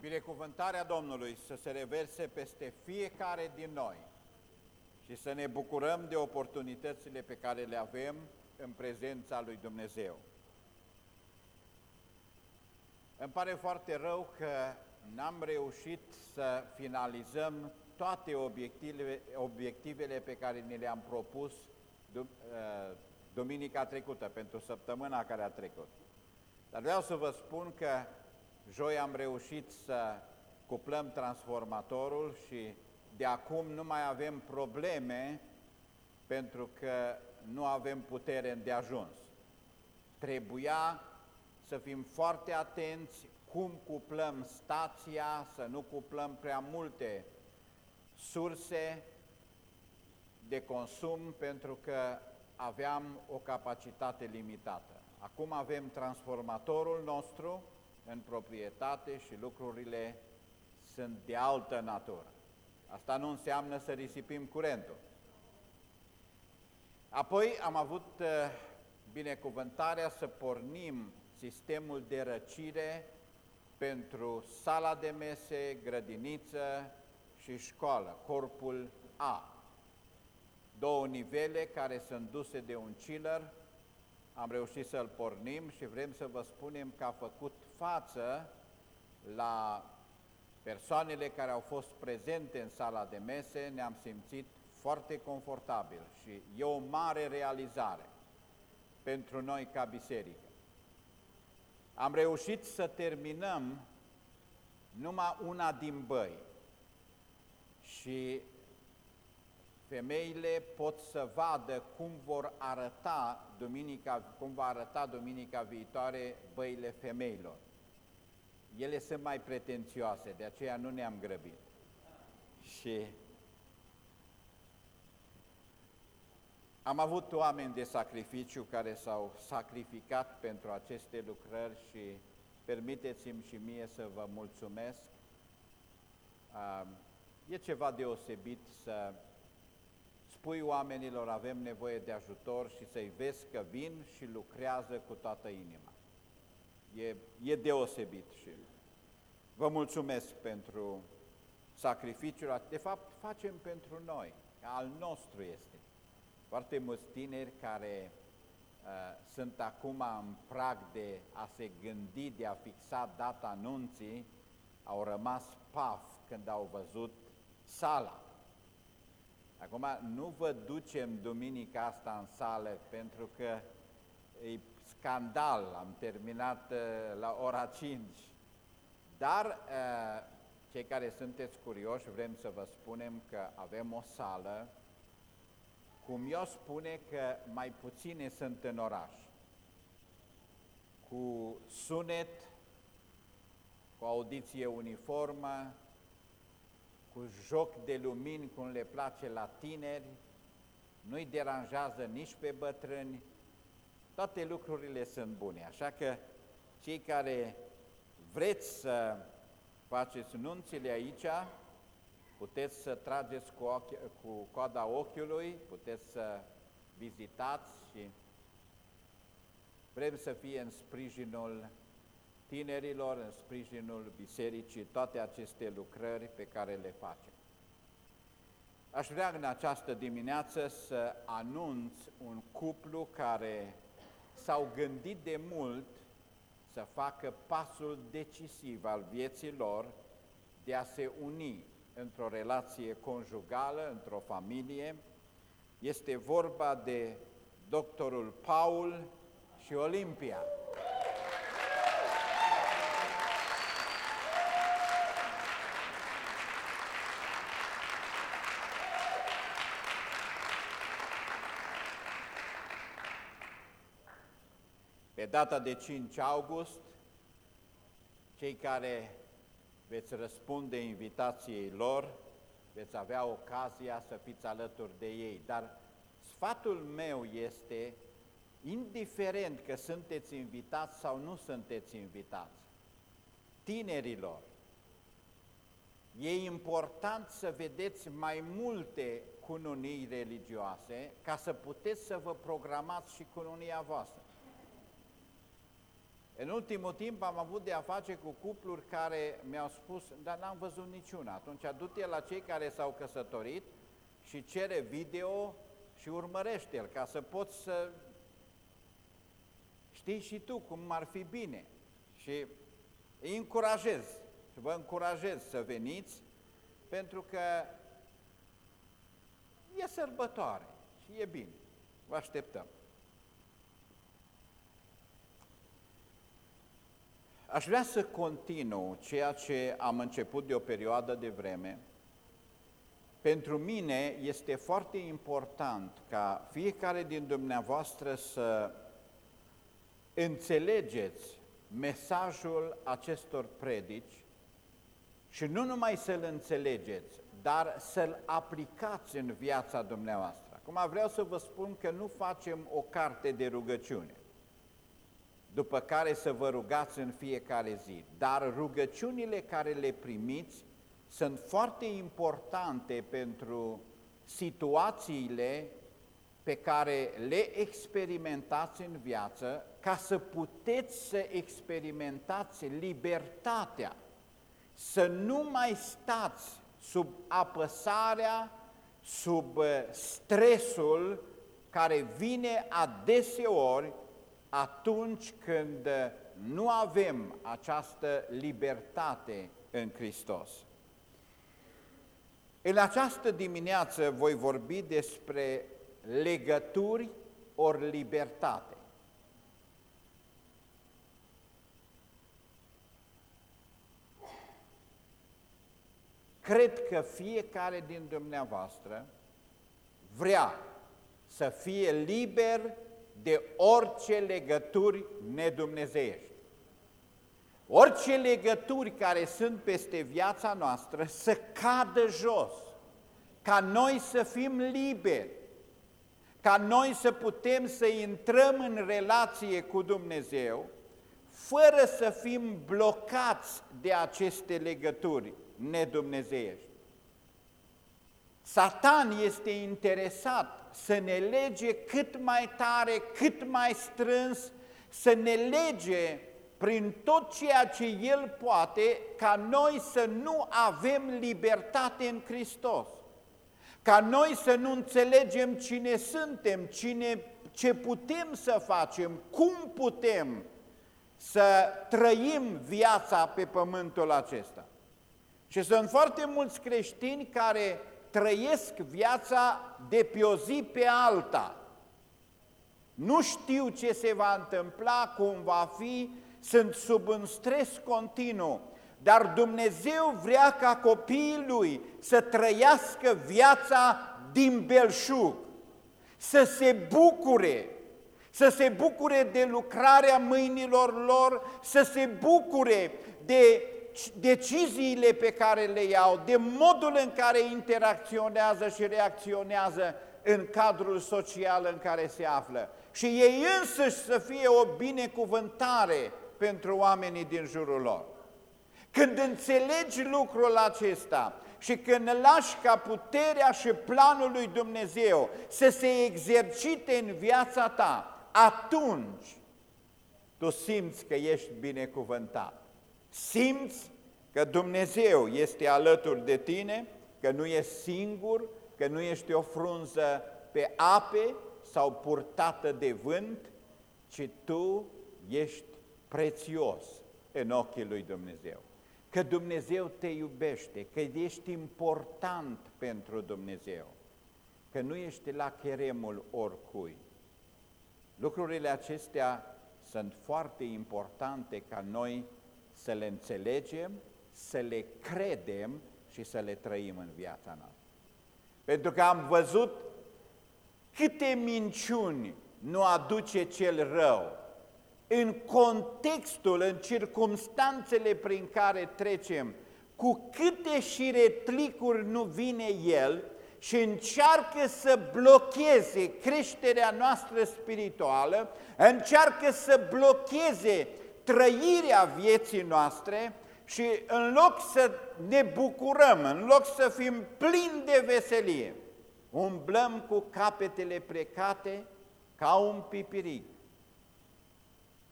Binecuvântarea Domnului să se reverse peste fiecare din noi și să ne bucurăm de oportunitățile pe care le avem în prezența lui Dumnezeu. Îmi pare foarte rău că n-am reușit să finalizăm toate obiectivele, obiectivele pe care ne le-am propus uh, duminica trecută, pentru săptămâna care a trecut. Dar vreau să vă spun că joi am reușit să cuplăm transformatorul și de acum nu mai avem probleme pentru că nu avem putere de ajuns. Trebuia să fim foarte atenți cum cuplăm stația, să nu cuplăm prea multe surse de consum pentru că aveam o capacitate limitată. Acum avem transformatorul nostru în proprietate și lucrurile sunt de altă natură. Asta nu înseamnă să risipim curentul. Apoi am avut uh, binecuvântarea să pornim sistemul de răcire pentru sala de mese, grădiniță și școală, corpul A. Două nivele care sunt duse de un chiller, am reușit să-l pornim și vrem să vă spunem că a făcut față la persoanele care au fost prezente în sala de mese, ne-am simțit foarte confortabil și e o mare realizare pentru noi ca biserică. Am reușit să terminăm numai una din băi și femeile pot să vadă cum vor arăta duminica, cum va arăta duminica viitoare băile femeilor. Ele sunt mai pretențioase, de aceea nu ne-am grăbit. Și am avut oameni de sacrificiu care s-au sacrificat pentru aceste lucrări și permiteți-mi și mie să vă mulțumesc. E ceva deosebit să spui oamenilor avem nevoie de ajutor și să-i vezi că vin și lucrează cu toată inima. E, e deosebit și vă mulțumesc pentru sacrificiul. De fapt, facem pentru noi, al nostru este. Foarte mulți tineri care uh, sunt acum în prag de a se gândi, de a fixa data anunții, au rămas paf când au văzut sala. Acum, nu vă ducem duminica asta în sală pentru că e scandal, am terminat uh, la ora 5. Dar uh, cei care sunteți curioși, vrem să vă spunem că avem o sală, cum eu spune că mai puține sunt în oraș, cu sunet, cu audiție uniformă, cu joc de lumini cum le place la tineri, nu-i deranjează nici pe bătrâni, toate lucrurile sunt bune, așa că cei care vreți să faceți nunțile aici, puteți să trageți cu, ochi, cu coada ochiului, puteți să vizitați și vrem să fie în sprijinul tinerilor, în sprijinul bisericii, toate aceste lucrări pe care le facem. Aș vrea în această dimineață să anunț un cuplu care s-au gândit de mult să facă pasul decisiv al vieții lor de a se uni într-o relație conjugală, într-o familie. Este vorba de doctorul Paul și Olimpia. Data de 5 august, cei care veți răspunde invitației lor, veți avea ocazia să fiți alături de ei. Dar sfatul meu este, indiferent că sunteți invitați sau nu sunteți invitați, tinerilor, e important să vedeți mai multe cununii religioase ca să puteți să vă programați și cununia voastră. În ultimul timp am avut de a face cu cupluri care mi-au spus, dar n-am văzut niciuna. Atunci du-te la cei care s-au căsătorit și cere video și urmărește-l ca să poți să știi și tu cum ar fi bine. Și îi încurajez și vă încurajez să veniți pentru că e sărbătoare și e bine. Vă așteptăm. Aș vrea să continu ceea ce am început de o perioadă de vreme. Pentru mine este foarte important ca fiecare din dumneavoastră să înțelegeți mesajul acestor predici și nu numai să-l înțelegeți, dar să-l aplicați în viața dumneavoastră. Acum vreau să vă spun că nu facem o carte de rugăciune după care să vă rugați în fiecare zi. Dar rugăciunile care le primiți sunt foarte importante pentru situațiile pe care le experimentați în viață, ca să puteți să experimentați libertatea, să nu mai stați sub apăsarea, sub stresul care vine adeseori atunci când nu avem această libertate în Hristos. În această dimineață voi vorbi despre legături ori libertate. Cred că fiecare din dumneavoastră vrea să fie liber de orice legături nedumnezeiești. Orice legături care sunt peste viața noastră să cadă jos, ca noi să fim liberi, ca noi să putem să intrăm în relație cu Dumnezeu, fără să fim blocați de aceste legături nedumnezeiești. Satan este interesat să ne lege cât mai tare, cât mai strâns, să ne lege prin tot ceea ce El poate, ca noi să nu avem libertate în Hristos, ca noi să nu înțelegem cine suntem, cine, ce putem să facem, cum putem să trăim viața pe pământul acesta. Și sunt foarte mulți creștini care trăiesc viața de pe o zi pe alta. Nu știu ce se va întâmpla, cum va fi, sunt sub un stres continuu, dar Dumnezeu vrea ca copiii Lui să trăiască viața din belșug, să se bucure, să se bucure de lucrarea mâinilor lor, să se bucure de deciziile pe care le iau, de modul în care interacționează și reacționează în cadrul social în care se află. Și ei însăși să fie o binecuvântare pentru oamenii din jurul lor. Când înțelegi lucrul acesta și când lași ca puterea și planul lui Dumnezeu să se exercite în viața ta, atunci tu simți că ești binecuvântat. Simți că Dumnezeu este alături de tine, că nu ești singur, că nu ești o frunză pe ape sau purtată de vânt, ci tu ești prețios în ochii lui Dumnezeu. Că Dumnezeu te iubește, că ești important pentru Dumnezeu, că nu ești la cheremul oricui. Lucrurile acestea sunt foarte importante ca noi să le înțelegem, să le credem și să le trăim în viața noastră. Pentru că am văzut câte minciuni nu aduce cel rău în contextul, în circumstanțele prin care trecem, cu câte șiretlicuri nu vine el și încearcă să blocheze creșterea noastră spirituală, încearcă să blocheze trăirea vieții noastre și în loc să ne bucurăm, în loc să fim plini de veselie, umblăm cu capetele plecate ca un pipirig.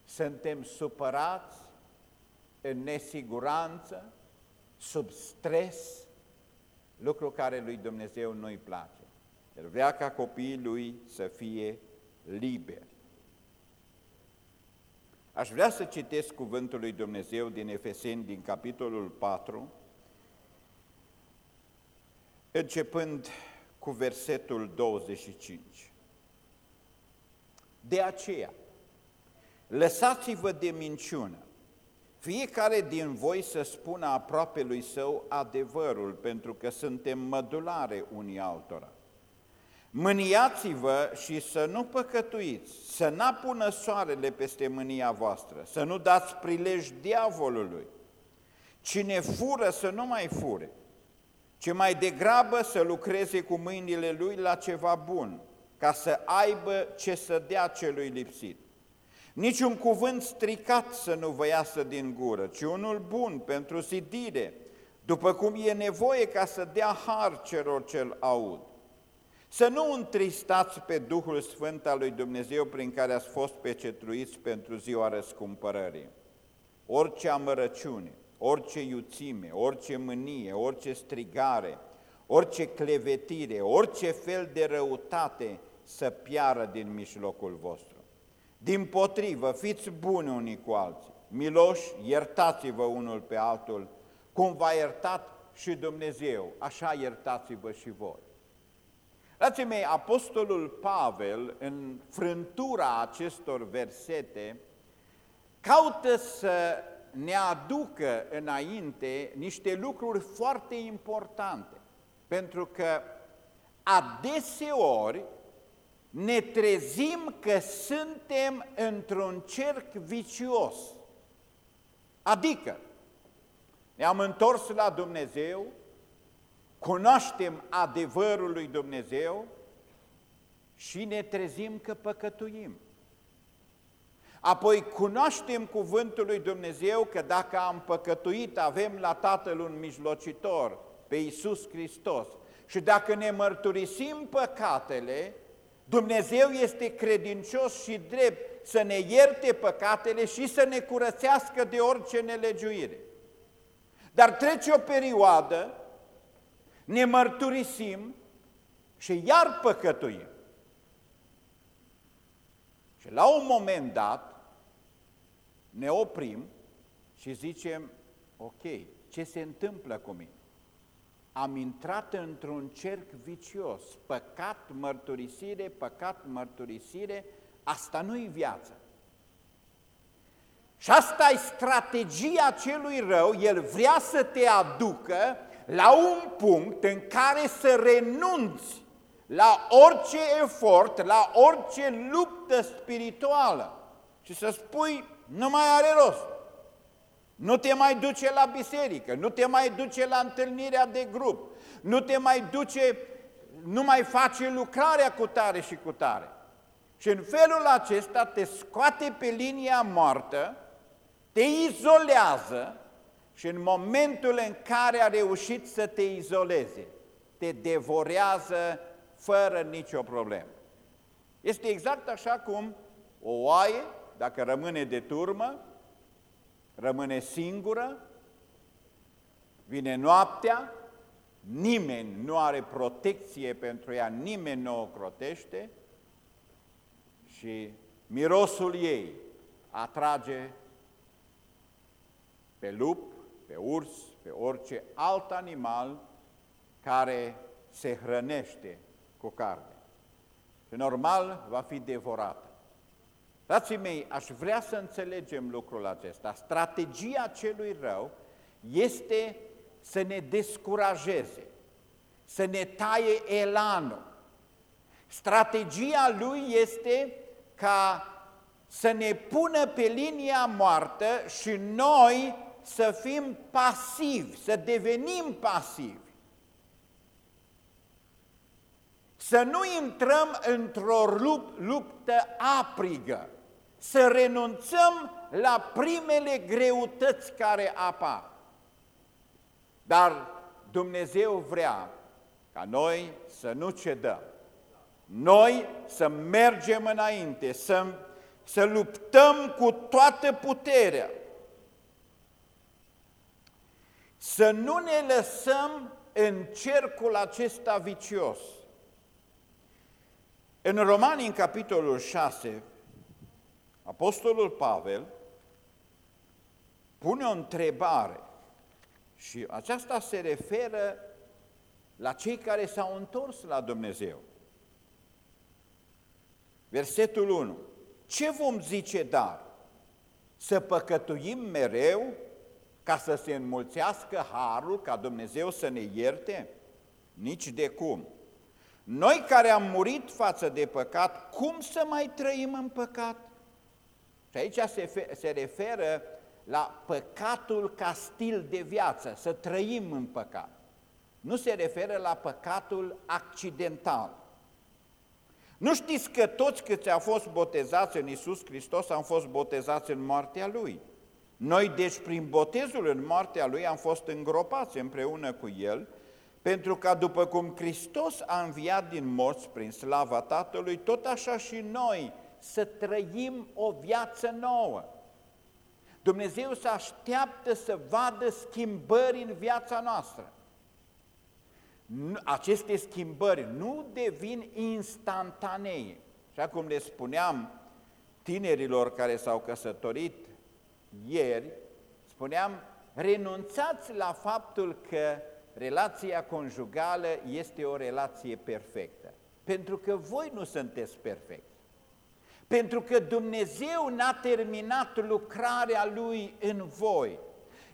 suntem supărați, în nesiguranță, sub stres, lucru care lui Dumnezeu nu-i place. El vrea ca copiii lui să fie liberi. Aș vrea să citesc cuvântul lui Dumnezeu din Efeseni, din capitolul 4, începând cu versetul 25. De aceea, lăsați-vă de minciună, fiecare din voi să spună aproape lui său adevărul, pentru că suntem mădulare unii altora. Mâniați-vă și să nu păcătuiți, să n-apună soarele peste mânia voastră, să nu dați prilej diavolului. Cine fură să nu mai fure, ci mai degrabă să lucreze cu mâinile lui la ceva bun, ca să aibă ce să dea celui lipsit. Niciun cuvânt stricat să nu vă iasă din gură, ci unul bun pentru zidire, după cum e nevoie ca să dea har celor ce aud. Să nu întristați pe Duhul Sfânt al lui Dumnezeu prin care ați fost pecetruiți pentru ziua răscumpărării. Orice amărăciune, orice iuțime, orice mânie, orice strigare, orice clevetire, orice fel de răutate să piară din mijlocul vostru. Din potrivă, fiți buni unii cu alții, miloși, iertați-vă unul pe altul, cum v-a iertat și Dumnezeu, așa iertați-vă și voi. Frații mei, Apostolul Pavel, în frântura acestor versete, caută să ne aducă înainte niște lucruri foarte importante, pentru că adeseori ne trezim că suntem într-un cerc vicios. Adică, ne-am întors la Dumnezeu, cunoaștem adevărul lui Dumnezeu și ne trezim că păcătuim. Apoi cunoaștem cuvântul lui Dumnezeu că dacă am păcătuit avem la Tatăl un mijlocitor, pe Iisus Hristos. Și dacă ne mărturisim păcatele, Dumnezeu este credincios și drept să ne ierte păcatele și să ne curățească de orice nelegiuire. Dar trece o perioadă, ne mărturisim și iar păcătuim. Și la un moment dat ne oprim și zicem, ok, ce se întâmplă cu mine? am intrat într-un cerc vicios, păcat, mărturisire, păcat, mărturisire, asta nu-i viață. Și asta e strategia celui rău, el vrea să te aducă la un punct în care să renunți la orice efort, la orice luptă spirituală și să spui, nu mai are rost. Nu te mai duce la biserică, nu te mai duce la întâlnirea de grup, nu te mai duce, nu mai face lucrarea cu tare și cu tare. Și în felul acesta te scoate pe linia moartă, te izolează și în momentul în care a reușit să te izoleze, te devorează fără nicio problemă. Este exact așa cum o oaie, dacă rămâne de turmă, rămâne singură, vine noaptea, nimeni nu are protecție pentru ea, nimeni nu o crotește și mirosul ei atrage pe lup, pe urs, pe orice alt animal care se hrănește cu carne. Și normal va fi devorată. Frații mei, aș vrea să înțelegem lucrul acesta. Strategia celui rău este să ne descurajeze, să ne taie elanul. Strategia lui este ca să ne pună pe linia moartă și noi să fim pasivi, să devenim pasivi. Să nu intrăm într-o luptă aprigă, să renunțăm la primele greutăți care apar. Dar Dumnezeu vrea ca noi să nu cedăm, noi să mergem înainte, să, să luptăm cu toată puterea, să nu ne lăsăm în cercul acesta vicios. În Romani, în capitolul 6, Apostolul Pavel pune o întrebare și aceasta se referă la cei care s-au întors la Dumnezeu. Versetul 1. Ce vom zice dar? Să păcătuim mereu ca să se înmulțească harul, ca Dumnezeu să ne ierte? Nici de cum. Noi care am murit față de păcat, cum să mai trăim în păcat? Și aici se, se referă la păcatul ca stil de viață, să trăim în păcat. Nu se referă la păcatul accidental. Nu știți că toți câți au fost botezați în Isus Hristos am fost botezați în moartea Lui. Noi, deci, prin botezul în moartea Lui am fost îngropați împreună cu El, pentru ca după cum Hristos a înviat din morți prin slava Tatălui, tot așa și noi să trăim o viață nouă. Dumnezeu se așteaptă să vadă schimbări în viața noastră. Aceste schimbări nu devin instantanee. Așa cum le spuneam tinerilor care s-au căsătorit ieri, spuneam, renunțați la faptul că relația conjugală este o relație perfectă. Pentru că voi nu sunteți perfecti. Pentru că Dumnezeu n-a terminat lucrarea Lui în voi.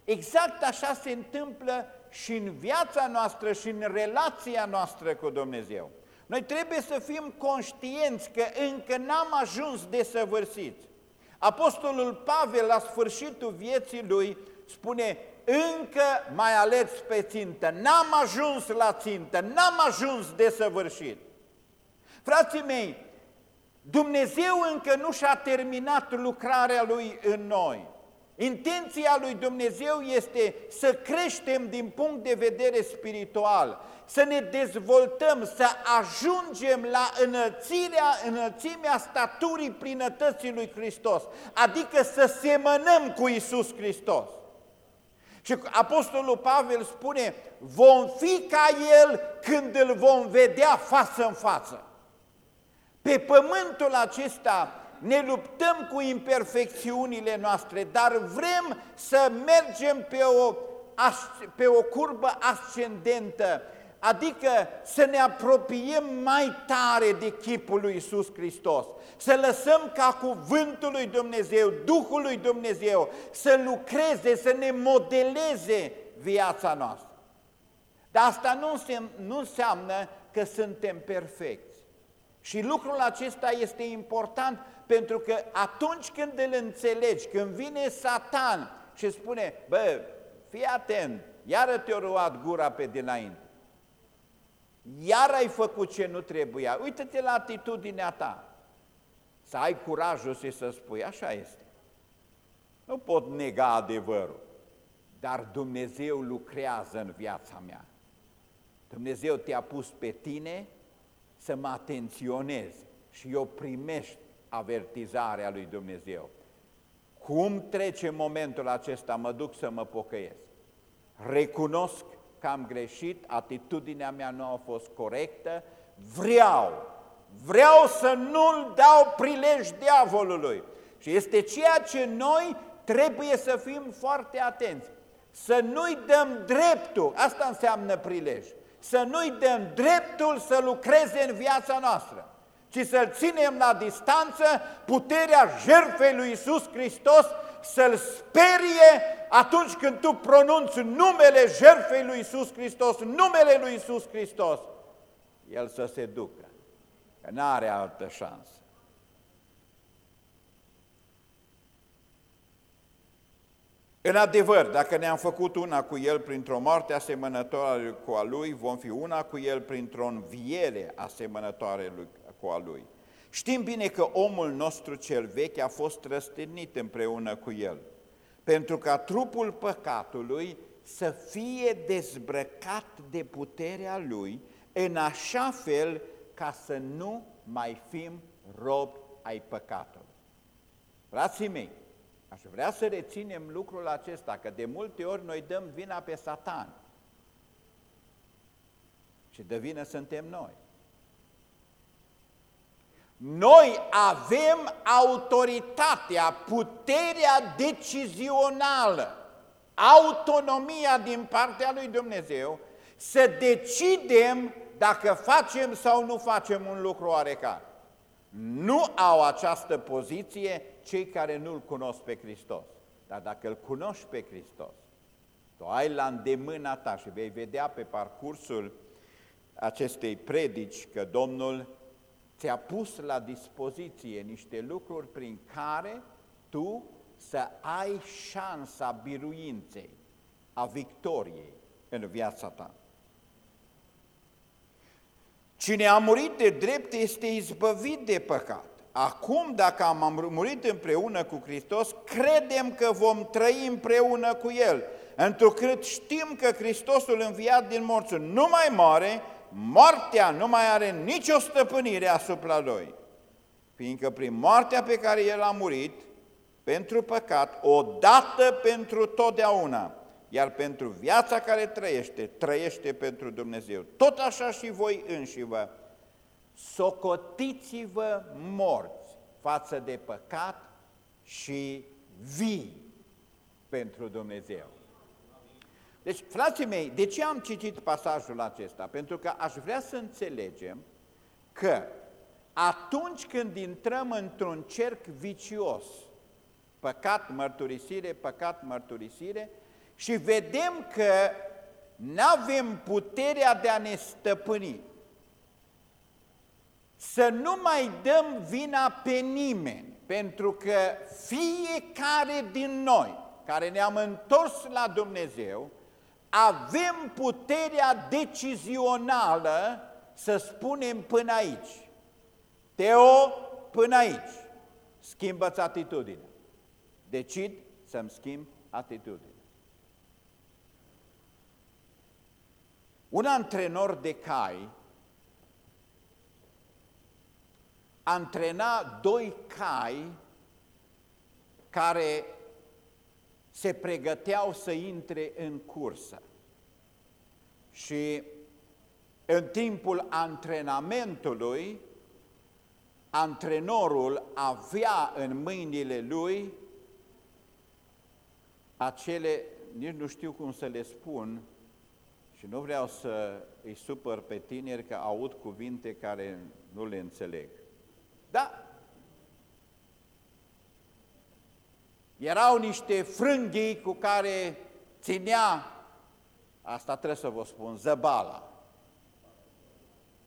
Exact așa se întâmplă și în viața noastră și în relația noastră cu Dumnezeu. Noi trebuie să fim conștienți că încă n-am ajuns desăvârșiți. Apostolul Pavel, la sfârșitul vieții lui, spune, încă mai ales pe țintă, n-am ajuns la țintă, n-am ajuns desăvârșit. Frații mei, Dumnezeu încă nu și-a terminat lucrarea Lui în noi. Intenția lui Dumnezeu este să creștem din punct de vedere spiritual, să ne dezvoltăm, să ajungem la înălțirea, înălțimea staturii plinătății lui Hristos, adică să semănăm cu Isus Hristos. Și Apostolul Pavel spune, vom fi ca El când îl vom vedea față în față. Pe pământul acesta ne luptăm cu imperfecțiunile noastre, dar vrem să mergem pe o, pe o curbă ascendentă, adică să ne apropiem mai tare de chipul lui Iisus Hristos, să lăsăm ca cuvântul lui Dumnezeu, Duhul lui Dumnezeu să lucreze, să ne modeleze viața noastră. Dar asta nu, nu înseamnă că suntem perfecți. Și lucrul acesta este important pentru că atunci când îl înțelegi, când vine Satan și spune, bă, fii atent, iară te-a luat gura pe dinainte, iar ai făcut ce nu trebuia, uită-te la atitudinea ta, să ai curajul și să spui, așa este. Nu pot nega adevărul, dar Dumnezeu lucrează în viața mea. Dumnezeu te-a pus pe tine să mă atenționezi și eu primești avertizarea lui Dumnezeu. Cum trece momentul acesta, mă duc să mă pocăiesc. Recunosc că am greșit, atitudinea mea nu a fost corectă, vreau, vreau să nu-l dau prilej diavolului. Și este ceea ce noi trebuie să fim foarte atenți. Să nu-i dăm dreptul, asta înseamnă prilej, să nu-i dăm dreptul să lucreze în viața noastră ci să-L ținem la distanță, puterea jertfei lui Iisus Hristos să-L sperie atunci când tu pronunți numele jertfei lui Iisus Hristos, numele lui Iisus Hristos, El să se ducă, că n-are altă șansă. În adevăr, dacă ne-am făcut una cu El printr-o moarte asemănătoare cu a Lui, vom fi una cu El printr-o înviere asemănătoare cu a Lui. Știm bine că omul nostru cel vechi a fost răstignit împreună cu El, pentru ca trupul păcatului să fie dezbrăcat de puterea Lui, în așa fel ca să nu mai fim robi ai păcatului. Frații mei, aș vrea să reținem lucrul acesta, că de multe ori noi dăm vina pe Satan. Și de vină suntem noi. Noi avem autoritatea, puterea decizională, autonomia din partea lui Dumnezeu să decidem dacă facem sau nu facem un lucru oarecare. Nu au această poziție cei care nu-L cunosc pe Hristos. Dar dacă îl cunoști pe Hristos, tu ai la îndemâna ta și vei vedea pe parcursul acestei predici că Domnul ți-a pus la dispoziție niște lucruri prin care tu să ai șansa biruinței, a victoriei în viața ta. Cine a murit de drept este izbăvit de păcat. Acum, dacă am murit împreună cu Hristos, credem că vom trăi împreună cu El, întrucât știm că Hristosul înviat din morți nu mai moare, moartea nu mai are nicio stăpânire asupra Lui, fiindcă prin moartea pe care El a murit, pentru păcat, o dată pentru totdeauna, iar pentru viața care trăiește, trăiește pentru Dumnezeu. Tot așa și voi înșivă, socotiți-vă morți față de păcat și vii pentru Dumnezeu. Deci, frații mei, de ce am citit pasajul acesta? Pentru că aș vrea să înțelegem că atunci când intrăm într-un cerc vicios, păcat, mărturisire, păcat, mărturisire, și vedem că nu avem puterea de a ne stăpâni, să nu mai dăm vina pe nimeni, pentru că fiecare din noi care ne-am întors la Dumnezeu, avem puterea decizională să spunem până aici. Teo, până aici. Schimbă-ți atitudinea. Decid să-mi schimb atitudinea. Un antrenor de cai antrena doi cai care se pregăteau să intre în cursă. Și în timpul antrenamentului, antrenorul avea în mâinile lui acele, nici nu știu cum să le spun, și nu vreau să îi supăr pe tineri că aud cuvinte care nu le înțeleg. Da, Erau niște frânghii cu care ținea, asta trebuie să vă spun, zăbala.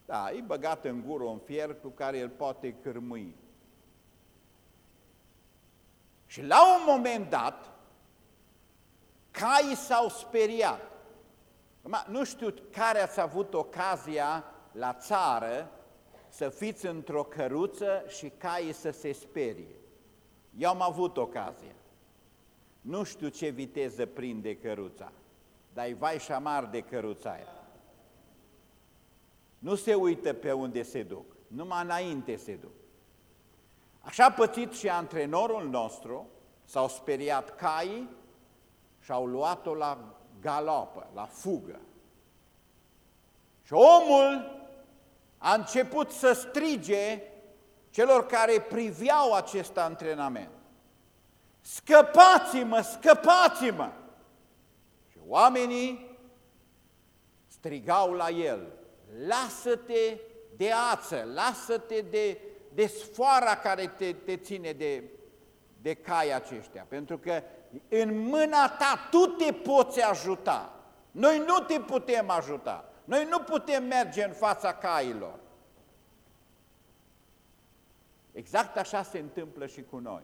Da, e băgat în gură un fier cu care el poate cârmui. Și la un moment dat, caii s-au speriat. Nu știu care ați avut ocazia la țară să fiți într-o căruță și caii să se sperie. Eu am avut ocazia. Nu știu ce viteză prinde căruța, dar e vai și amar de căruța aia. Nu se uită pe unde se duc, numai înainte se duc. Așa a pățit și antrenorul nostru, s-au speriat caii și au luat-o la galopă, la fugă. Și omul a început să strige celor care priveau acest antrenament. Scăpați-mă, scăpați-mă! Și oamenii strigau la el, lasă-te de ață, lasă-te de, de sfoara care te, te ține de, de cai aceștia, pentru că în mâna ta tu te poți ajuta. Noi nu te putem ajuta. Noi nu putem merge în fața cailor. Exact așa se întâmplă și cu noi.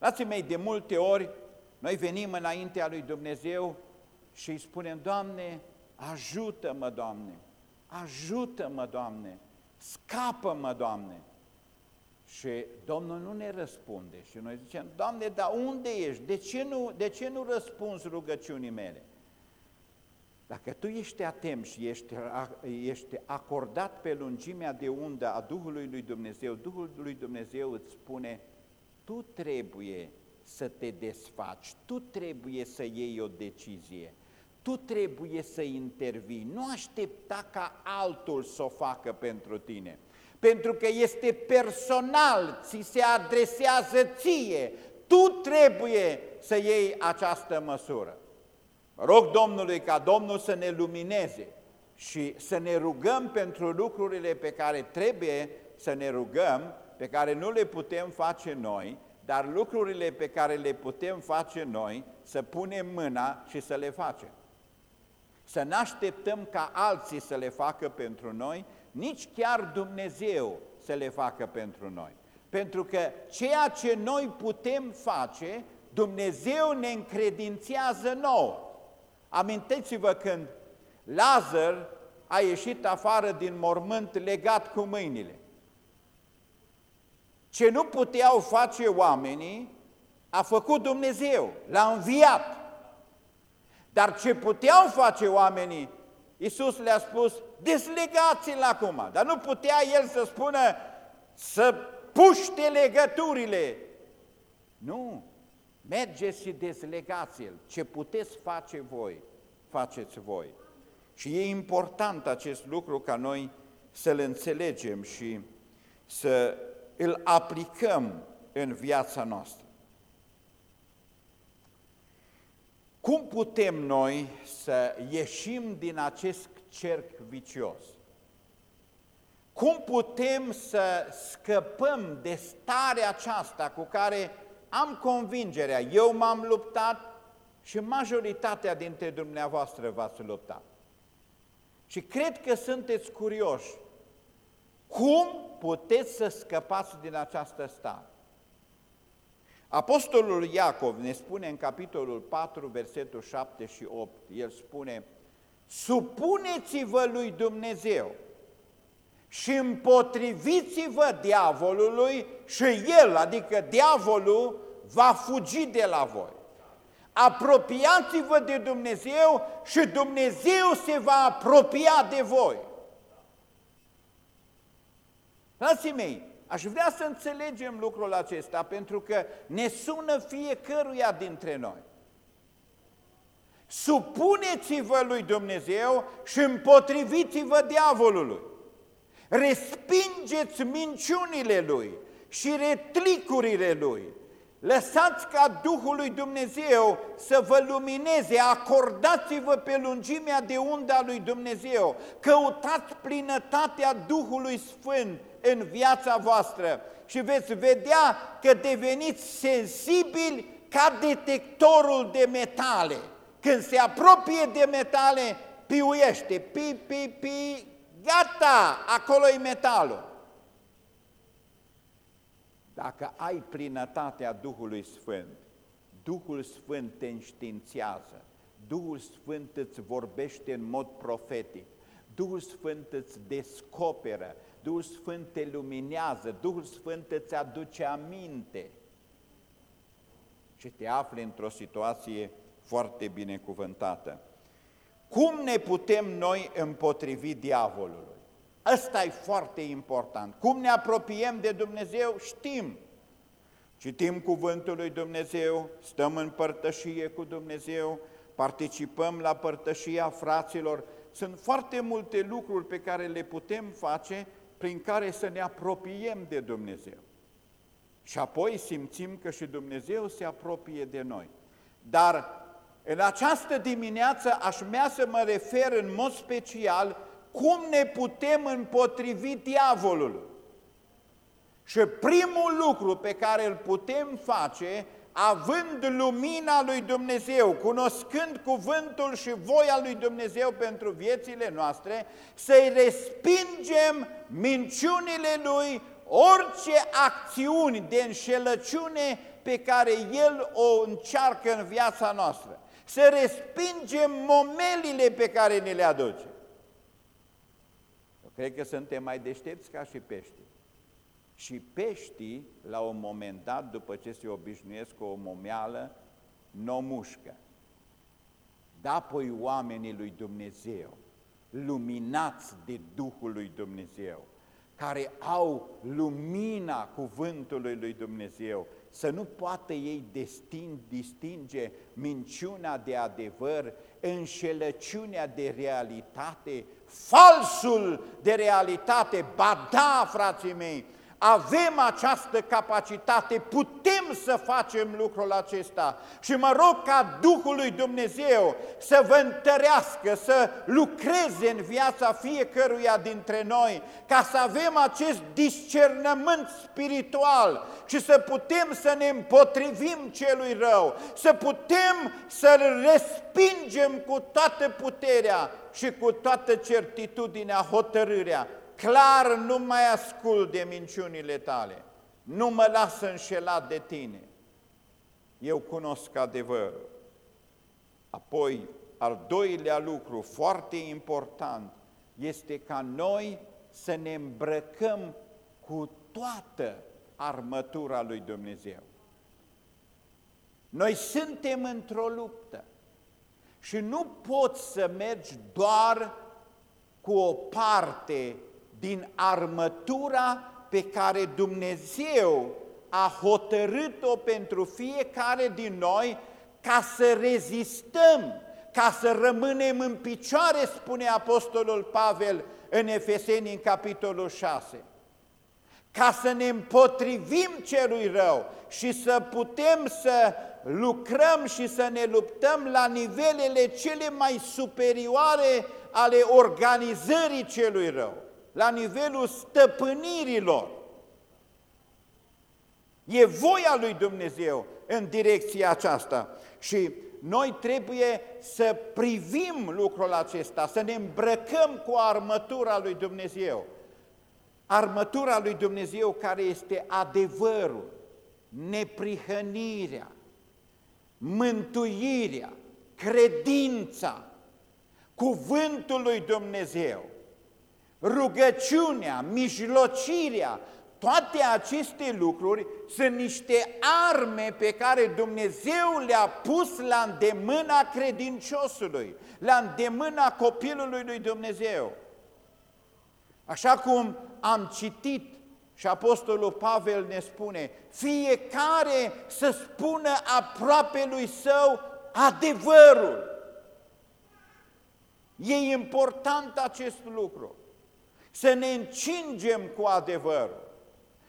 Frații mei, de multe ori noi venim înaintea lui Dumnezeu și îi spunem, Doamne, ajută-mă, Doamne, ajută-mă, Doamne, scapă-mă, Doamne. Și Domnul nu ne răspunde și noi zicem, Doamne, dar unde ești? De ce nu, de ce nu răspunzi rugăciunii mele? Dacă tu ești atent și ești, ești acordat pe lungimea de undă a Duhului lui Dumnezeu, Duhul lui Dumnezeu îți spune, tu trebuie să te desfaci, tu trebuie să iei o decizie, tu trebuie să intervii, nu aștepta ca altul să o facă pentru tine, pentru că este personal, ți se adresează ție, tu trebuie să iei această măsură. Rog Domnului ca Domnul să ne lumineze și să ne rugăm pentru lucrurile pe care trebuie să ne rugăm, pe care nu le putem face noi, dar lucrurile pe care le putem face noi, să punem mâna și să le facem. Să nu așteptăm ca alții să le facă pentru noi, nici chiar Dumnezeu să le facă pentru noi. Pentru că ceea ce noi putem face, Dumnezeu ne încredințează nouă. Amintiți-vă când Lazar a ieșit afară din mormânt legat cu mâinile. Ce nu puteau face oamenii, a făcut Dumnezeu, l-a înviat. Dar ce puteau face oamenii, Iisus le-a spus, deslegați-l acum. Dar nu putea el să spună să puște legăturile. Nu, mergeți și deslegați-l. Ce puteți face voi, faceți voi. Și e important acest lucru ca noi să-l înțelegem și să îl aplicăm în viața noastră. Cum putem noi să ieșim din acest cerc vicios? Cum putem să scăpăm de starea aceasta cu care am convingerea, eu m-am luptat și majoritatea dintre dumneavoastră v-ați luptat. Și cred că sunteți curioși. Cum puteți să scăpați din această stare? Apostolul Iacov ne spune în capitolul 4, versetul 7 și 8, el spune, Supuneți-vă lui Dumnezeu și împotriviți-vă diavolului și el, adică diavolul, va fugi de la voi. Apropiați-vă de Dumnezeu și Dumnezeu se va apropia de voi. Frații mei, aș vrea să înțelegem lucrul acesta pentru că ne sună fiecăruia dintre noi. Supuneți-vă lui Dumnezeu și împotriviți-vă diavolului. Respingeți minciunile lui și retlicurile lui. Lăsați ca Duhul lui Dumnezeu să vă lumineze, acordați-vă pe lungimea de unda lui Dumnezeu, căutați plinătatea Duhului Sfânt în viața voastră. Și veți vedea că deveniți sensibili ca detectorul de metale. Când se apropie de metale, piuiește, pi, pi, pi, gata, acolo e metalul. Dacă ai plinătatea Duhului Sfânt, Duhul Sfânt te înștiințează, Duhul Sfânt îți vorbește în mod profetic, Duhul Sfânt îți descoperă, Duhul Sfânt te luminează, Duhul Sfânt îți aduce aminte. Și te afli într-o situație foarte binecuvântată. Cum ne putem noi împotrivi diavolului? Ăsta e foarte important. Cum ne apropiem de Dumnezeu? Știm. Citim cuvântul lui Dumnezeu, stăm în părtășie cu Dumnezeu, participăm la părtășia fraților. Sunt foarte multe lucruri pe care le putem face prin care să ne apropiem de Dumnezeu. Și apoi simțim că și Dumnezeu se apropie de noi. Dar în această dimineață aș mea să mă refer în mod special cum ne putem împotrivi diavolului. Și primul lucru pe care îl putem face, având lumina lui Dumnezeu, cunoscând cuvântul și voia lui Dumnezeu pentru viețile noastre, să-i respingem minciunile lui, orice acțiuni de înșelăciune pe care El o încearcă în viața noastră să respingem momelile pe care ne le aduce. Eu cred că suntem mai deștepți ca și peștii. Și peștii, la un moment dat, după ce se obișnuiesc cu o momeală, nu mușcă. Da, apoi oamenii lui Dumnezeu, luminați de Duhul lui Dumnezeu, care au lumina cuvântului lui Dumnezeu, să nu poată ei distinge minciuna de adevăr, înșelăciunea de realitate, falsul de realitate. Ba da, frații mei, avem această capacitate, putem să facem lucrul acesta. Și mă rog ca Duhul lui Dumnezeu să vă întărească, să lucreze în viața fiecăruia dintre noi, ca să avem acest discernământ spiritual și să putem să ne împotrivim celui rău, să putem să-l respingem cu toată puterea și cu toată certitudinea, hotărârea clar nu mai ascult de minciunile tale, nu mă las înșelat de tine. Eu cunosc adevărul. Apoi, al doilea lucru foarte important este ca noi să ne îmbrăcăm cu toată armătura lui Dumnezeu. Noi suntem într-o luptă și nu poți să mergi doar cu o parte din armătura pe care Dumnezeu a hotărât-o pentru fiecare din noi ca să rezistăm, ca să rămânem în picioare, spune Apostolul Pavel în Efeseni, în capitolul 6 ca să ne împotrivim celui rău și să putem să lucrăm și să ne luptăm la nivelele cele mai superioare ale organizării celui rău la nivelul stăpânirilor. E voia lui Dumnezeu în direcția aceasta și noi trebuie să privim lucrul acesta, să ne îmbrăcăm cu armătura lui Dumnezeu. Armătura lui Dumnezeu care este adevărul, neprihănirea, mântuirea, credința, cuvântul lui Dumnezeu rugăciunea, mijlocirea, toate aceste lucruri sunt niște arme pe care Dumnezeu le-a pus la îndemâna credinciosului, la îndemâna copilului lui Dumnezeu. Așa cum am citit și Apostolul Pavel ne spune, fiecare să spună aproape lui său adevărul. E important acest lucru să ne încingem cu adevărul,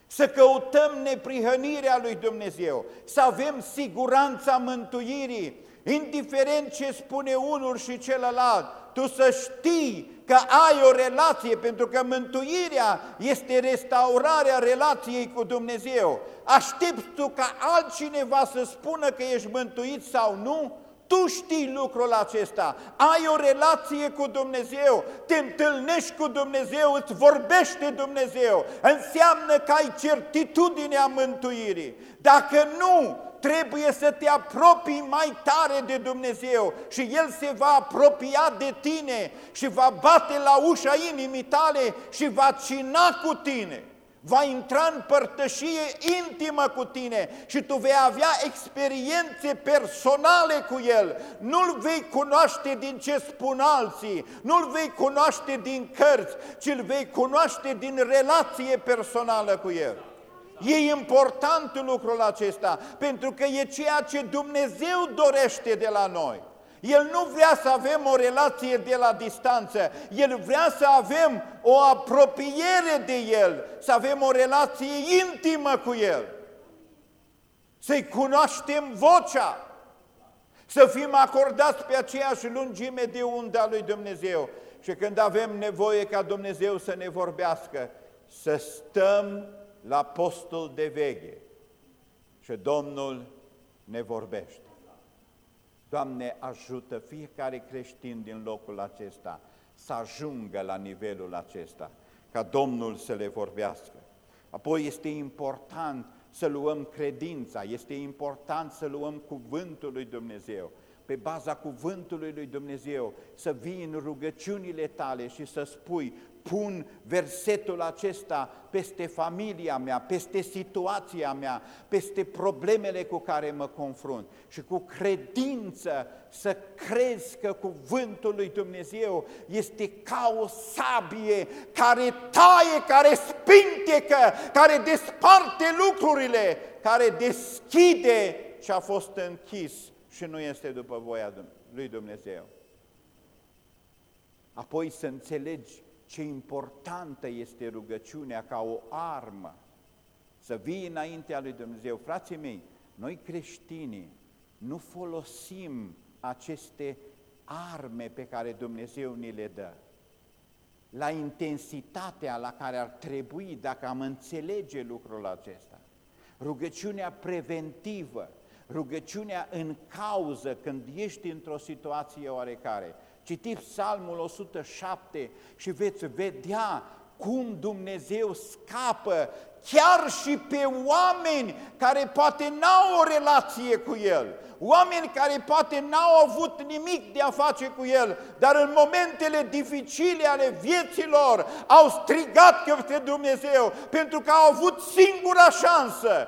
să căutăm neprihănirea lui Dumnezeu, să avem siguranța mântuirii, indiferent ce spune unul și celălalt, tu să știi că ai o relație, pentru că mântuirea este restaurarea relației cu Dumnezeu. Aștepți tu ca altcineva să spună că ești mântuit sau nu? Tu știi lucrul acesta, ai o relație cu Dumnezeu, te întâlnești cu Dumnezeu, îți vorbește Dumnezeu, înseamnă că ai certitudinea mântuirii. Dacă nu, trebuie să te apropii mai tare de Dumnezeu și El se va apropia de tine și va bate la ușa inimii tale și va cina cu tine va intra în părtășie intimă cu tine și tu vei avea experiențe personale cu El. Nu-L vei cunoaște din ce spun alții, nu-L vei cunoaște din cărți, ci îl vei cunoaște din relație personală cu El. E important lucrul acesta, pentru că e ceea ce Dumnezeu dorește de la noi. El nu vrea să avem o relație de la distanță, El vrea să avem o apropiere de El, să avem o relație intimă cu El, să-i cunoaștem vocea, să fim acordați pe aceeași lungime de unda lui Dumnezeu. Și când avem nevoie ca Dumnezeu să ne vorbească, să stăm la postul de veche. Și Domnul ne vorbește. Doamne, ajută fiecare creștin din locul acesta să ajungă la nivelul acesta, ca Domnul să le vorbească. Apoi este important să luăm credința, este important să luăm cuvântul lui Dumnezeu. pe baza cuvântului lui Dumnezeu, să vii în rugăciunile tale și să spui, pun versetul acesta peste familia mea, peste situația mea, peste problemele cu care mă confrunt și cu credință să crezi că cuvântul lui Dumnezeu este ca o sabie care taie, care spintecă, care desparte lucrurile, care deschide ce a fost închis și nu este după voia lui Dumnezeu. Apoi să înțelegi ce importantă este rugăciunea ca o armă, să vii înaintea lui Dumnezeu. Frații mei, noi creștinii nu folosim aceste arme pe care Dumnezeu ni le dă la intensitatea la care ar trebui dacă am înțelege lucrul acesta. Rugăciunea preventivă, rugăciunea în cauză când ești într-o situație oarecare, Citiți Psalmul 107 și veți vedea cum Dumnezeu scapă chiar și pe oameni care poate n-au o relație cu El, oameni care poate n-au avut nimic de a face cu El, dar în momentele dificile ale vieților au strigat către Dumnezeu pentru că au avut singura șansă.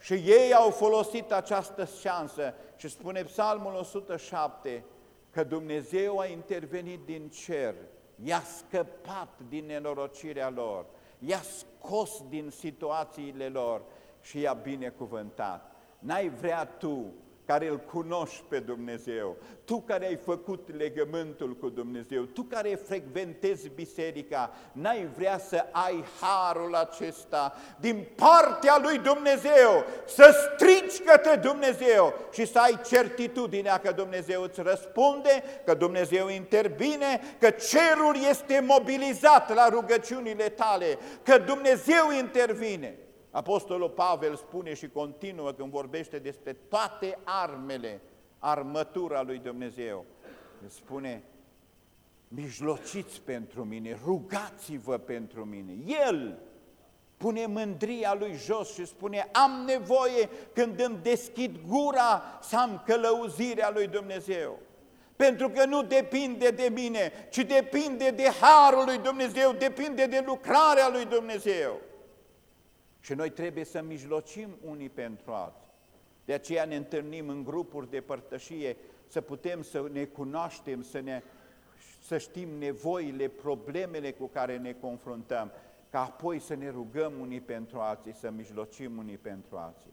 Și ei au folosit această șansă. Și spune Psalmul 107, că Dumnezeu a intervenit din cer, i-a scăpat din nenorocirea lor, i-a scos din situațiile lor și i-a binecuvântat. N-ai vrea tu care îl cunoști pe Dumnezeu, tu care ai făcut legământul cu Dumnezeu, tu care frecventezi biserica, n-ai vrea să ai harul acesta din partea lui Dumnezeu, să strici către Dumnezeu și să ai certitudinea că Dumnezeu îți răspunde, că Dumnezeu intervine, că cerul este mobilizat la rugăciunile tale, că Dumnezeu intervine. Apostolul Pavel spune și continuă când vorbește despre toate armele, armătura lui Dumnezeu. Spune, mijlociți pentru mine, rugați-vă pentru mine. El pune mândria lui jos și spune, am nevoie când îmi deschid gura să am călăuzirea lui Dumnezeu. Pentru că nu depinde de mine, ci depinde de harul lui Dumnezeu, depinde de lucrarea lui Dumnezeu. Și noi trebuie să mijlocim unii pentru alții. De aceea ne întâlnim în grupuri de părtășie, să putem să ne cunoaștem, să, ne, să știm nevoile, problemele cu care ne confruntăm, ca apoi să ne rugăm unii pentru alții, să mijlocim unii pentru alții.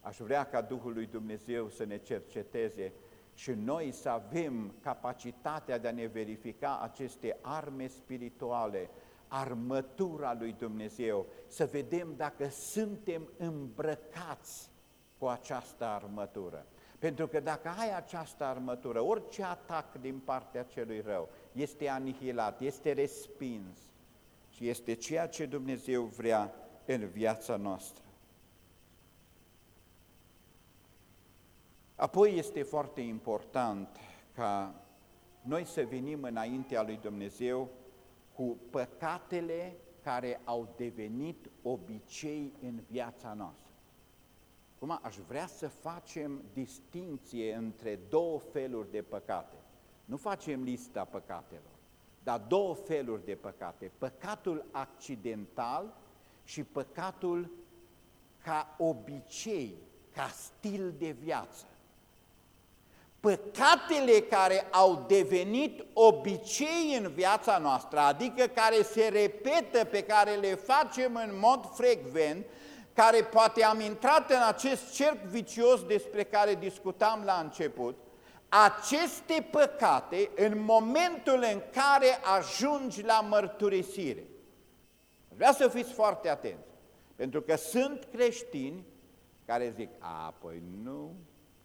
Aș vrea ca Duhul lui Dumnezeu să ne cerceteze și noi să avem capacitatea de a ne verifica aceste arme spirituale, armătura lui Dumnezeu, să vedem dacă suntem îmbrăcați cu această armătură. Pentru că dacă ai această armătură, orice atac din partea celui rău este anihilat, este respins și este ceea ce Dumnezeu vrea în viața noastră. Apoi este foarte important ca noi să venim înaintea lui Dumnezeu cu păcatele care au devenit obicei în viața noastră. Acum aș vrea să facem distinție între două feluri de păcate. Nu facem lista păcatelor, dar două feluri de păcate. Păcatul accidental și păcatul ca obicei, ca stil de viață păcatele care au devenit obicei în viața noastră, adică care se repetă, pe care le facem în mod frecvent, care poate am intrat în acest cerc vicios despre care discutam la început, aceste păcate, în momentul în care ajungi la mărturisire, vreau să fiți foarte atenți, pentru că sunt creștini care zic, a, păi nu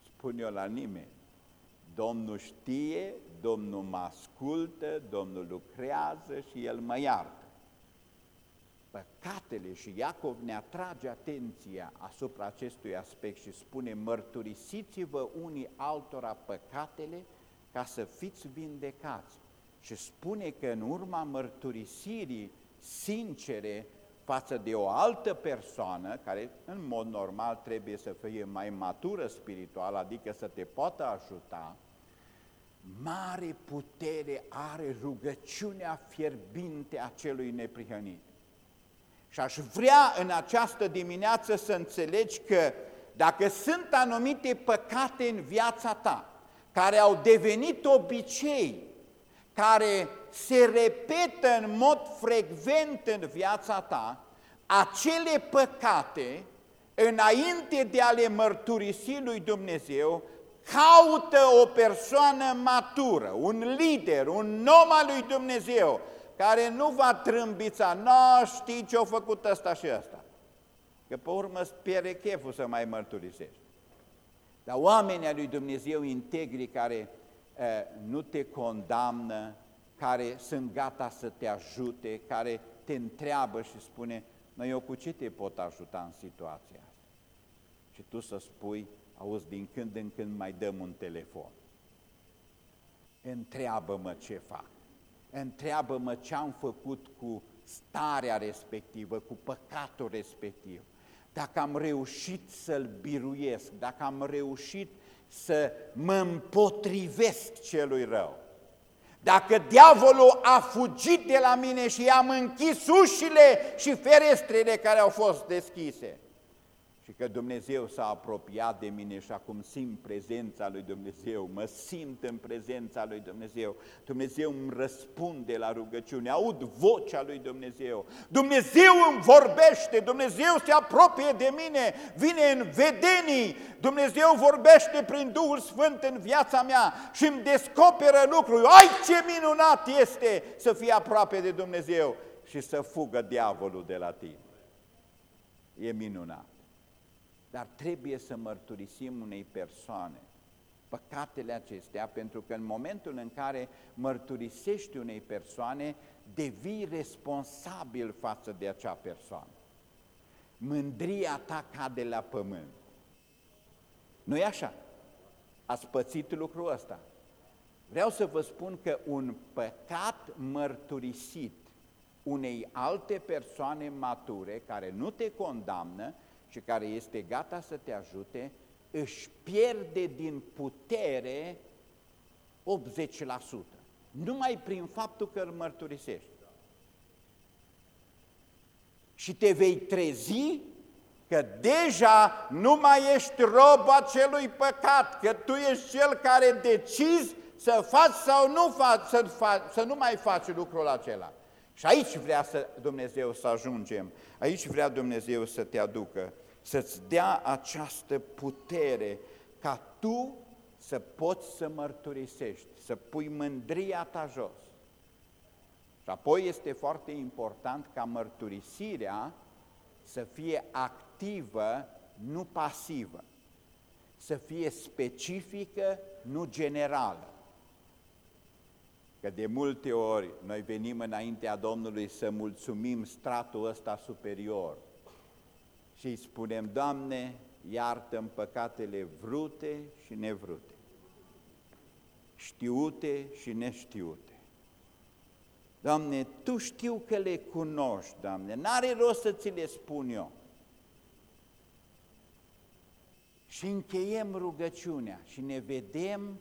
spun eu la nimeni, Domnul știe, Domnul mă ascultă, Domnul lucrează și El mă iartă. Păcatele și Iacov ne atrage atenția asupra acestui aspect și spune mărturisiți-vă unii altora păcatele ca să fiți vindecați. Și spune că în urma mărturisirii sincere față de o altă persoană, care în mod normal trebuie să fie mai matură spiritual, adică să te poată ajuta, mare putere are rugăciunea fierbinte a celui neprihănit. Și aș vrea în această dimineață să înțelegi că dacă sunt anumite păcate în viața ta, care au devenit obicei, care se repetă în mod frecvent în viața ta, acele păcate, înainte de a le mărturisi lui Dumnezeu, caută o persoană matură, un lider, un om al lui Dumnezeu, care nu va trâmbița, nu știi ce-a făcut ăsta și ăsta. Că pe urmă îți pierde cheful să mai mărturisești. Dar oamenii al lui Dumnezeu integri care uh, nu te condamnă, care sunt gata să te ajute, care te întreabă și spune, noi eu cu ce te pot ajuta în situația asta? Și tu să spui, auzi, din când în când mai dăm un telefon. Întreabă-mă ce fac. Întreabă-mă ce am făcut cu starea respectivă, cu păcatul respectiv. Dacă am reușit să-l biruiesc, dacă am reușit să mă împotrivesc celui rău. Dacă diavolul a fugit de la mine și i-am închis ușile și ferestrele care au fost deschise, și că Dumnezeu s-a apropiat de mine și acum simt prezența lui Dumnezeu, mă simt în prezența lui Dumnezeu. Dumnezeu îmi răspunde la rugăciune, aud vocea lui Dumnezeu. Dumnezeu îmi vorbește, Dumnezeu se apropie de mine, vine în vedenii, Dumnezeu vorbește prin Duhul Sfânt în viața mea și îmi descoperă lucruri. Ai ce minunat este să fii aproape de Dumnezeu și să fugă diavolul de la tine. E minunat. Dar trebuie să mărturisim unei persoane păcatele acestea, pentru că în momentul în care mărturisești unei persoane, devii responsabil față de acea persoană. Mândria ta cade la pământ. nu e așa? Ați pățit lucrul ăsta. Vreau să vă spun că un păcat mărturisit unei alte persoane mature, care nu te condamnă, și care este gata să te ajute, își pierde din putere 80%. Numai prin faptul că îl mărturisești. Și te vei trezi că deja nu mai ești rob acelui păcat, că tu ești cel care decizi să faci sau nu faci, să, faci, să nu mai faci lucrul acela. Și aici vrea să Dumnezeu să ajungem, aici vrea Dumnezeu să te aducă să-ți dea această putere ca tu să poți să mărturisești, să pui mândria ta jos. Și apoi este foarte important ca mărturisirea să fie activă, nu pasivă, să fie specifică, nu generală. Că de multe ori noi venim înaintea Domnului să mulțumim stratul ăsta superior, și îi spunem, Doamne, iartă păcatele vrute și nevrute, știute și neștiute. Doamne, Tu știu că le cunoști, Doamne, n-are rost să ți le spun eu. Și încheiem rugăciunea și ne vedem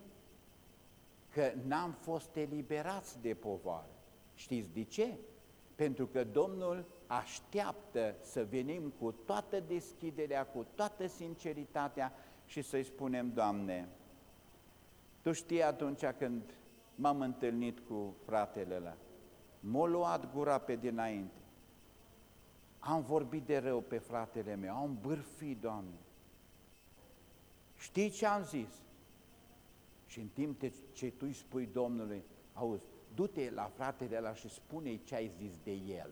că n-am fost eliberați de povară. Știți de ce? Pentru că Domnul așteaptă să venim cu toată deschiderea, cu toată sinceritatea și să-i spunem, Doamne, Tu știi atunci când m-am întâlnit cu fratele ăla, m-a luat gura pe dinainte, am vorbit de rău pe fratele meu, am bârfit, Doamne. Știi ce am zis? Și în timp ce tu îi spui Domnului, auzi, du-te la fratele ăla și spune-i ce ai zis de el.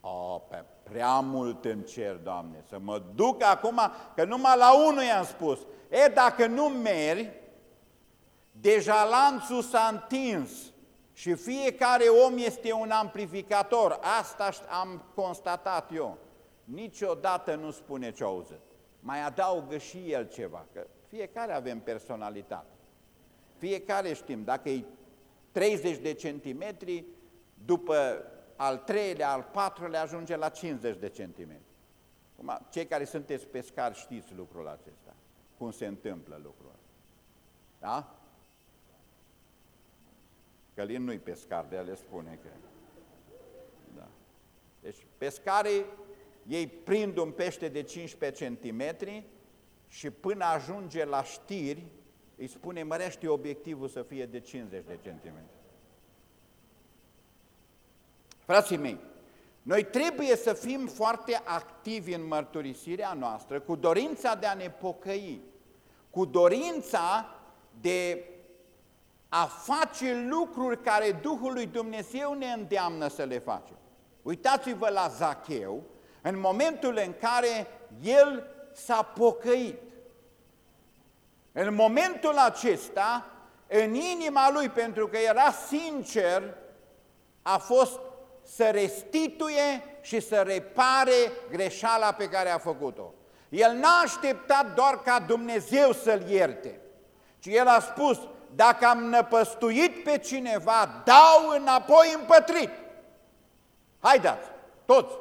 O, pe prea mult în cer, Doamne, să mă duc acum, că numai la unul i-am spus. E, dacă nu meri, deja lanțul s-a întins și fiecare om este un amplificator. Asta am constatat eu. Niciodată nu spune ce auzit. Mai adaugă și el ceva, că fiecare avem personalitate. Fiecare știm, dacă e 30 de centimetri, după al treilea, al patrulea ajunge la 50 de centimetri. Acum, cei care sunteți pescari știți lucrul acesta, cum se întâmplă lucrul ăsta. Da? Călin nu-i pescar, de le spune că... Da. Deci pescarii, ei prind un pește de 15 centimetri și până ajunge la știri, îi spune, mărește obiectivul să fie de 50 de centimetri. Frații mei, noi trebuie să fim foarte activi în mărturisirea noastră, cu dorința de a ne pocăi, cu dorința de a face lucruri care Duhul lui Dumnezeu ne îndeamnă să le facem. Uitați-vă la Zacheu, în momentul în care el s-a pocăit. În momentul acesta, în inima lui, pentru că era sincer, a fost să restituie și să repare greșeala pe care a făcut-o. El n-a așteptat doar ca Dumnezeu să-l ierte, ci el a spus, dacă am năpăstuit pe cineva, dau înapoi împătrit. Haideți, toți!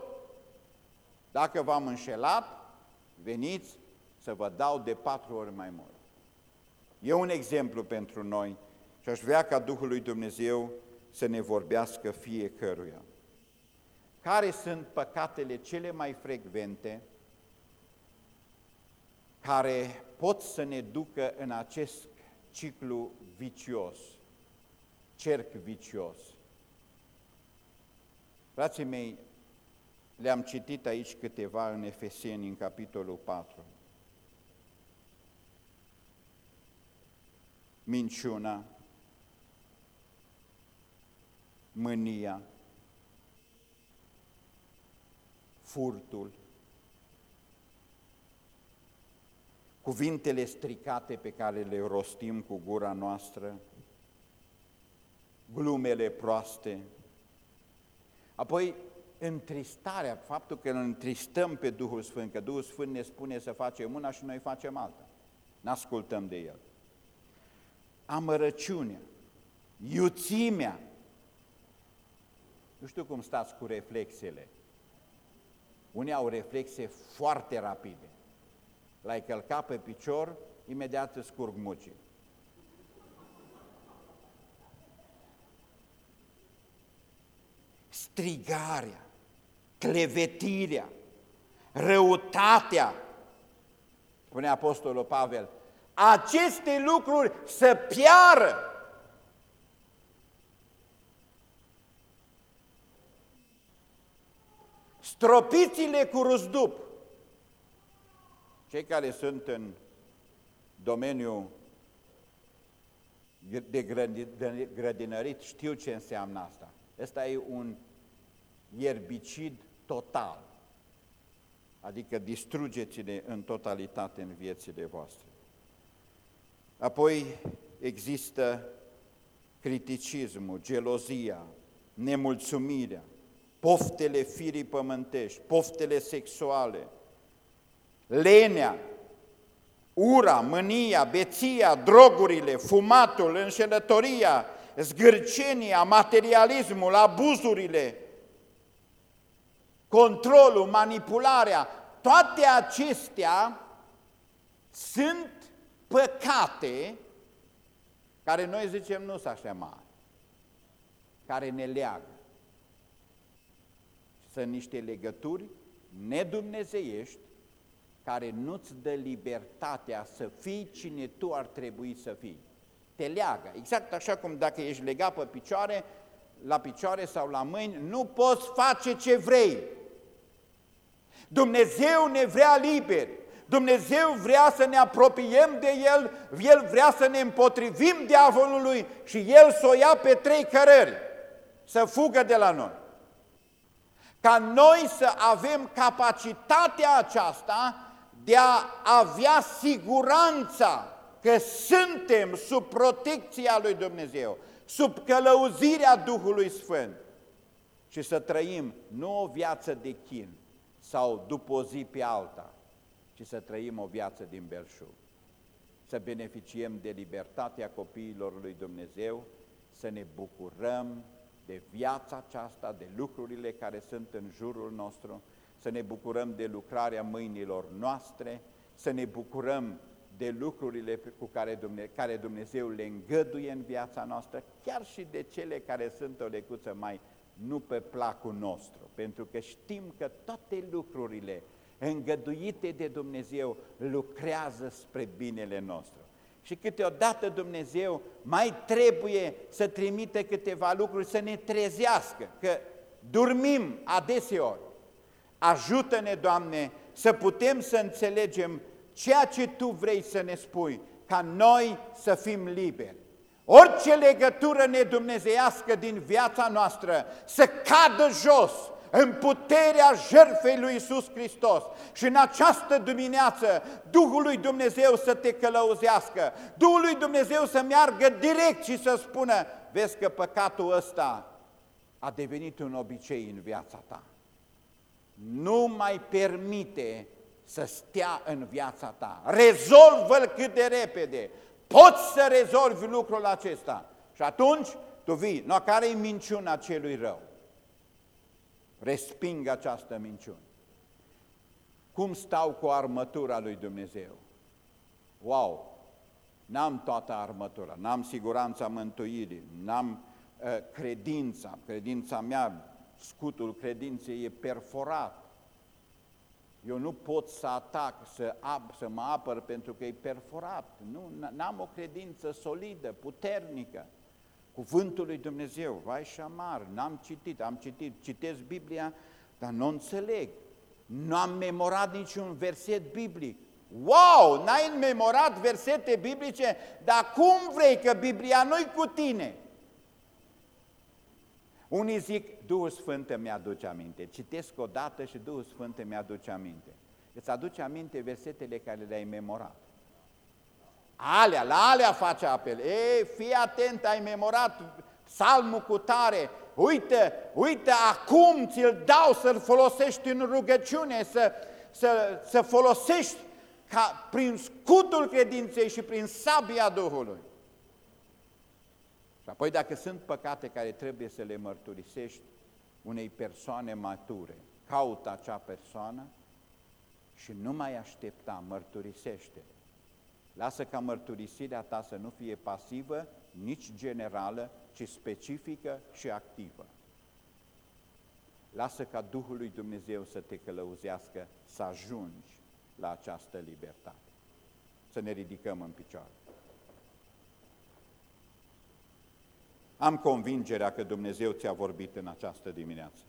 Dacă v-am înșelat, veniți să vă dau de patru ori mai mult. E un exemplu pentru noi și aș vrea ca Duhul lui Dumnezeu să ne vorbească fiecăruia. Care sunt păcatele cele mai frecvente care pot să ne ducă în acest ciclu vicios, cerc vicios? Frații mei, le-am citit aici câteva în Efeseni, în capitolul 4. Minciuna, mânia, furtul, cuvintele stricate pe care le rostim cu gura noastră, glumele proaste, apoi întristarea, faptul că îl întristăm pe Duhul Sfânt, că Duhul Sfânt ne spune să facem una și noi facem alta, n-ascultăm de El. Amărăciunea, iuțimea, nu știu cum stați cu reflexele, unii au reflexe foarte rapide. L-ai călcat pe picior, imediat îți scurg mucii. Strigarea, clevetirea, răutatea, spune Apostolul Pavel, aceste lucruri să piară Stropiți-le cu ruzdup. Cei care sunt în domeniul de grădinărit știu ce înseamnă asta. Ăsta e un ierbicid total, adică distrugeți-le în totalitate în viețile voastre. Apoi există criticismul, gelozia, nemulțumirea, poftele firii pământești, poftele sexuale, lenea, ura, mânia, beția, drogurile, fumatul, înșelătoria, zgârcenia, materialismul, abuzurile, controlul, manipularea, toate acestea sunt păcate care noi zicem nu sunt așa mari, care ne leagă sunt niște legături nedumnezeiești care nu-ți dă libertatea să fii cine tu ar trebui să fii. Te leagă, exact așa cum dacă ești legat pe picioare, la picioare sau la mâini, nu poți face ce vrei. Dumnezeu ne vrea liberi, Dumnezeu vrea să ne apropiem de El, El vrea să ne împotrivim diavolului și El să o ia pe trei cărări, să fugă de la noi ca noi să avem capacitatea aceasta de a avea siguranța că suntem sub protecția lui Dumnezeu, sub călăuzirea Duhului Sfânt și să trăim nu o viață de chin sau după o zi pe alta, ci să trăim o viață din belșug. Să beneficiem de libertatea copiilor lui Dumnezeu, să ne bucurăm de viața aceasta, de lucrurile care sunt în jurul nostru, să ne bucurăm de lucrarea mâinilor noastre, să ne bucurăm de lucrurile cu care Dumnezeu, care Dumnezeu le îngăduie în viața noastră, chiar și de cele care sunt o lecuță mai nu pe placul nostru, pentru că știm că toate lucrurile îngăduite de Dumnezeu lucrează spre binele nostru. Și câteodată Dumnezeu mai trebuie să trimite câteva lucruri să ne trezească, că dormim adeseori. Ajută-ne, Doamne, să putem să înțelegem ceea ce Tu vrei să ne spui, ca noi să fim liberi. Orice legătură nedumnezeiască din viața noastră să cadă jos în puterea jertfei lui Isus Hristos. Și în această dimineață Duhul lui Dumnezeu să te călăuzească, Duhul lui Dumnezeu să meargă direct și să spună, vezi că păcatul ăsta a devenit un obicei în viața ta. Nu mai permite să stea în viața ta. Rezolvă-l cât de repede. Poți să rezolvi lucrul acesta. Și atunci tu vii, no, care e minciuna celui rău? Resping această minciună. Cum stau cu armătura lui Dumnezeu? Wow! N-am toată armătura, n-am siguranța mântuirii, n-am uh, credința, credința mea, scutul credinței e perforat, eu nu pot să atac, să, ap, să mă apăr pentru că e perforat. Nu, n-am o credință solidă, puternică. Cuvântul lui Dumnezeu, vai și amar, n-am citit, am citit, citesc Biblia, dar nu înțeleg. Nu am memorat niciun verset biblic. Wow, n-ai memorat versete biblice, dar cum vrei că Biblia nu-i cu tine? Unii zic, Duhul Sfânt îmi aduce aminte. Citesc o dată și Duhul Sfânt îmi aduce aminte. Îți aduce aminte versetele care le-ai memorat. Alea, la alea face apel. Ei, fii atent, ai memorat psalmul cu tare. Uite, uite, acum ți-l dau să-l folosești în rugăciune, să, să, să folosești ca prin scutul credinței și prin sabia Duhului. Și apoi dacă sunt păcate care trebuie să le mărturisești unei persoane mature, caută acea persoană și nu mai aștepta, mărturisește. Lasă ca mărturisirea ta să nu fie pasivă, nici generală, ci specifică și activă. Lasă ca Duhul lui Dumnezeu să te călăuzească, să ajungi la această libertate. Să ne ridicăm în picioare. Am convingerea că Dumnezeu ți-a vorbit în această dimineață.